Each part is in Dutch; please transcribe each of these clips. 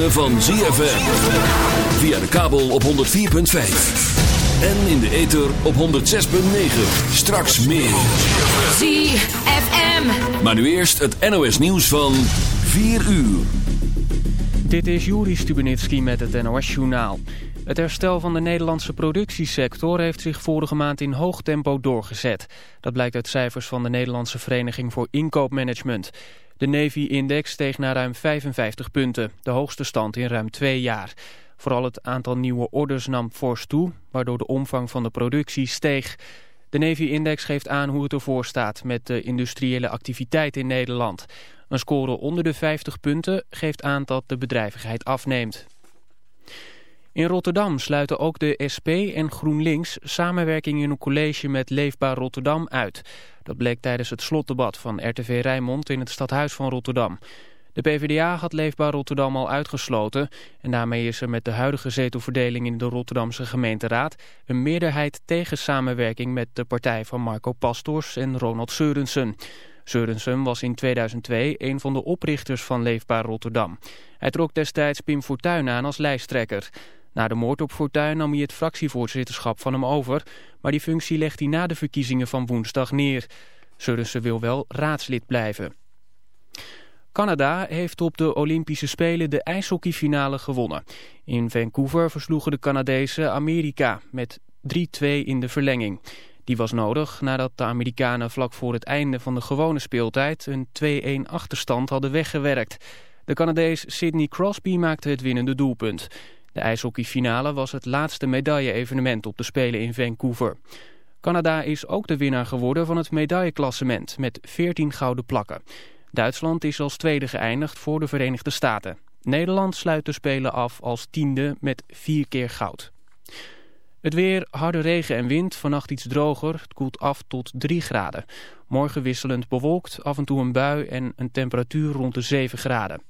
ritme van ZFM. Via de kabel op 104.5. En in de ether op 106.9. Straks meer. ZFM. Maar nu eerst het NOS nieuws van 4 uur. Dit is Juri Stubenitski met het NOS-journaal. Het herstel van de Nederlandse productiesector heeft zich vorige maand in hoog tempo doorgezet. Dat blijkt uit cijfers van de Nederlandse Vereniging voor Inkoopmanagement. De Navy-index steeg naar ruim 55 punten, de hoogste stand in ruim twee jaar. Vooral het aantal nieuwe orders nam fors toe, waardoor de omvang van de productie steeg. De Navy-index geeft aan hoe het ervoor staat met de industriële activiteit in Nederland. Een score onder de 50 punten geeft aan dat de bedrijvigheid afneemt. In Rotterdam sluiten ook de SP en GroenLinks samenwerking in een college met Leefbaar Rotterdam uit. Dat bleek tijdens het slotdebat van RTV Rijnmond in het stadhuis van Rotterdam. De PvdA had Leefbaar Rotterdam al uitgesloten en daarmee is er met de huidige zetelverdeling in de Rotterdamse gemeenteraad een meerderheid tegen samenwerking met de partij van Marco Pastors en Ronald Seurensen. Seurensen was in 2002 een van de oprichters van Leefbaar Rotterdam. Hij trok destijds Pim Fortuyn aan als lijsttrekker. Na de moord op Fortuyn nam hij het fractievoorzitterschap van hem over... maar die functie legt hij na de verkiezingen van woensdag neer. Seurensen wil wel raadslid blijven. Canada heeft op de Olympische Spelen de ijshockeyfinale gewonnen. In Vancouver versloegen de Canadezen Amerika met 3-2 in de verlenging. Die was nodig nadat de Amerikanen vlak voor het einde van de gewone speeltijd... een 2-1 achterstand hadden weggewerkt. De Canadees Sidney Crosby maakte het winnende doelpunt... De ijshockeyfinale was het laatste medaille-evenement op de Spelen in Vancouver. Canada is ook de winnaar geworden van het medailleklassement met 14 gouden plakken. Duitsland is als tweede geëindigd voor de Verenigde Staten. Nederland sluit de Spelen af als tiende met vier keer goud. Het weer, harde regen en wind, vannacht iets droger. Het koelt af tot 3 graden. Morgen wisselend bewolkt, af en toe een bui en een temperatuur rond de 7 graden.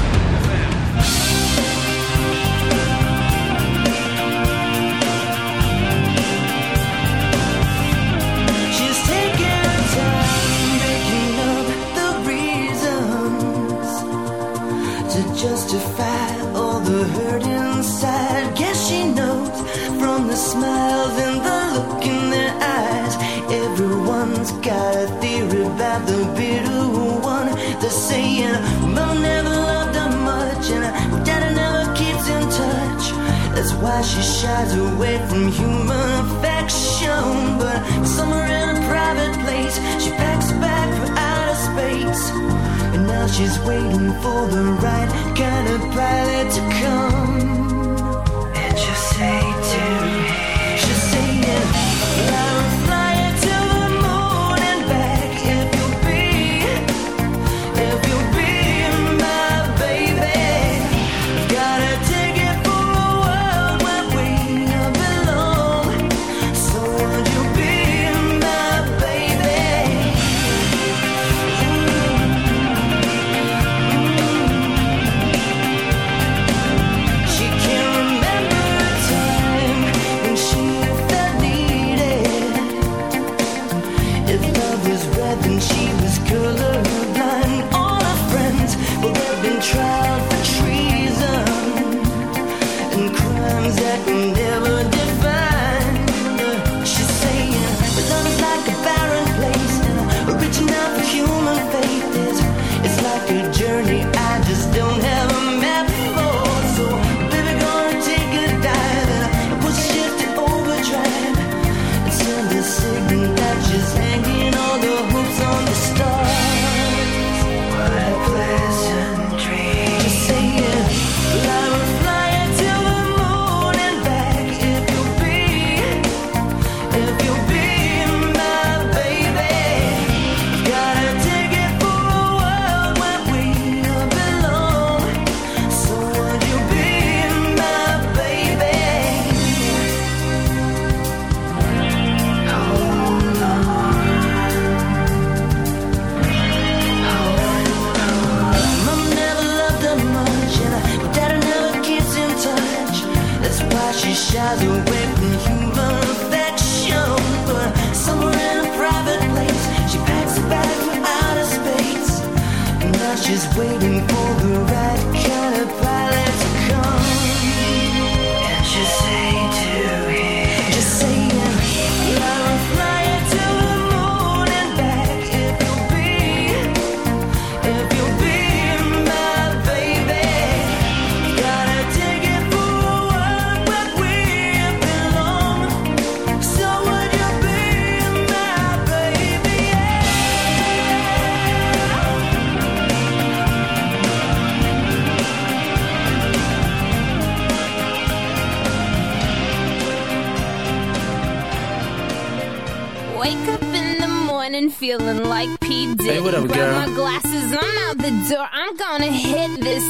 justify all the hurt inside. Guess she knows from the smiles and the look in their eyes. Everyone's got a theory about the bitter one. They're saying, Mom never loved her much, and Dad never keeps in touch. That's why she shies away from human affection. But somewhere in a private place, she packs back for outer space she's waiting for the right kind of pilot to come.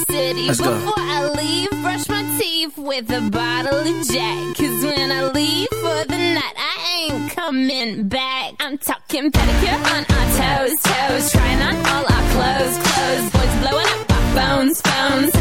city. Let's Before go. I leave, brush my teeth with a bottle of Jack. Cause when I leave for the night, I ain't coming back. I'm talking pedicure on our toes, toes. Trying on all our clothes, clothes. Boys blowing up our phones, phones.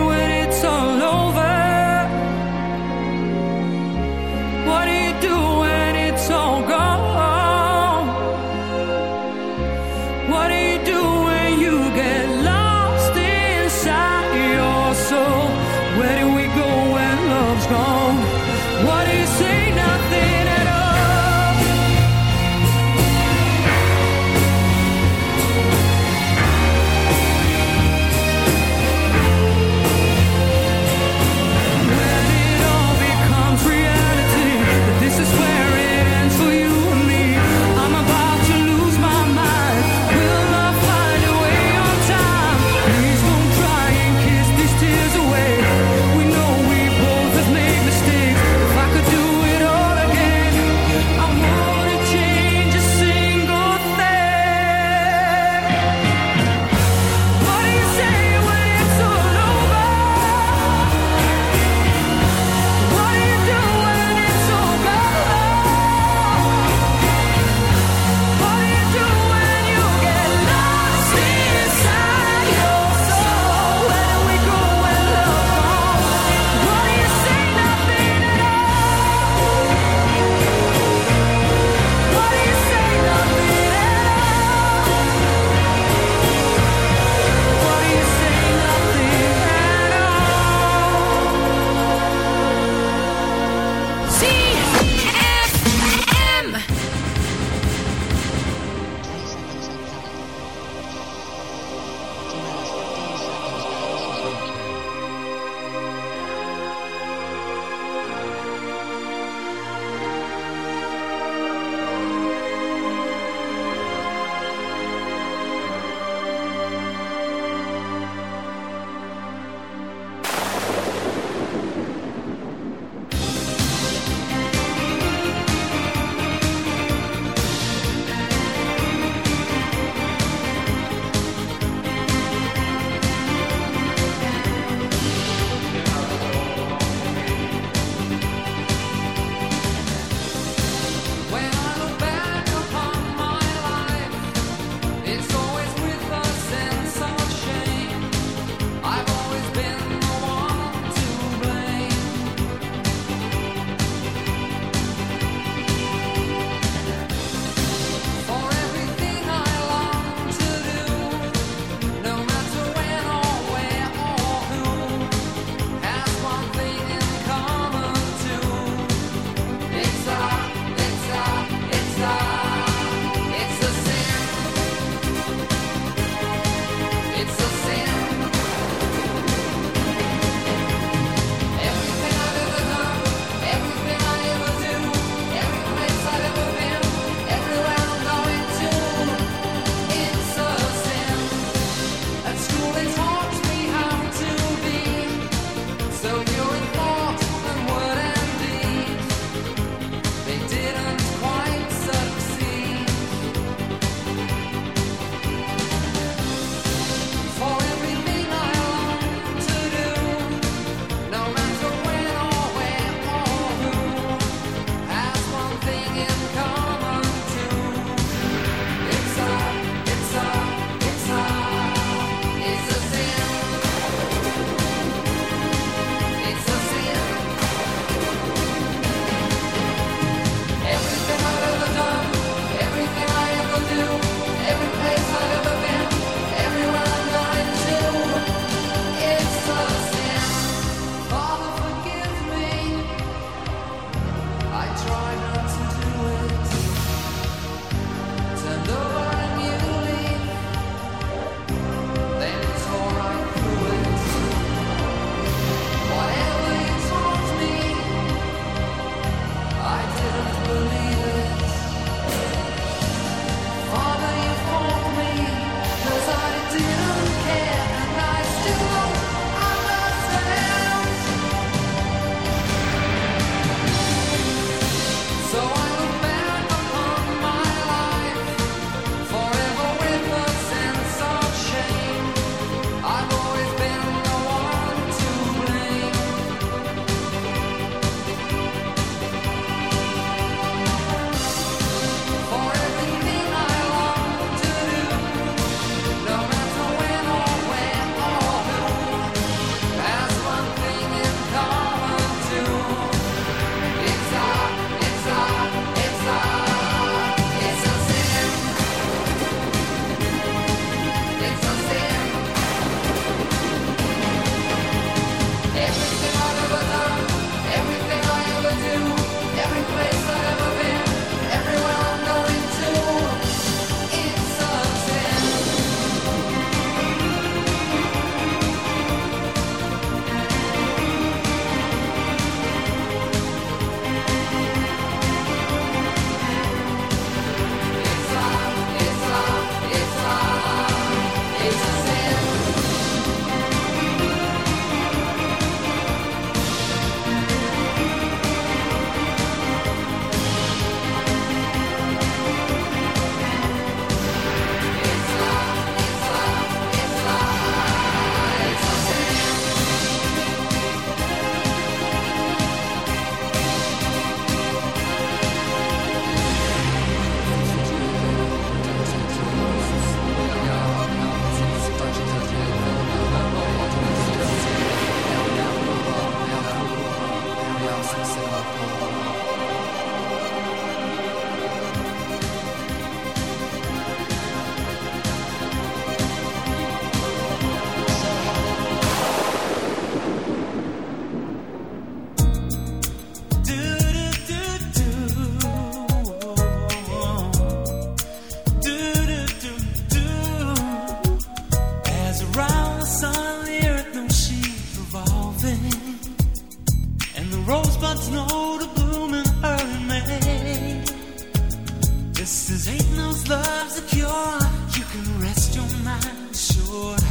before.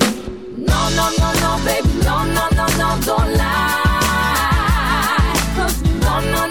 No, no, no, baby, no, no, no, no, don't lie. 'Cause no, no, no,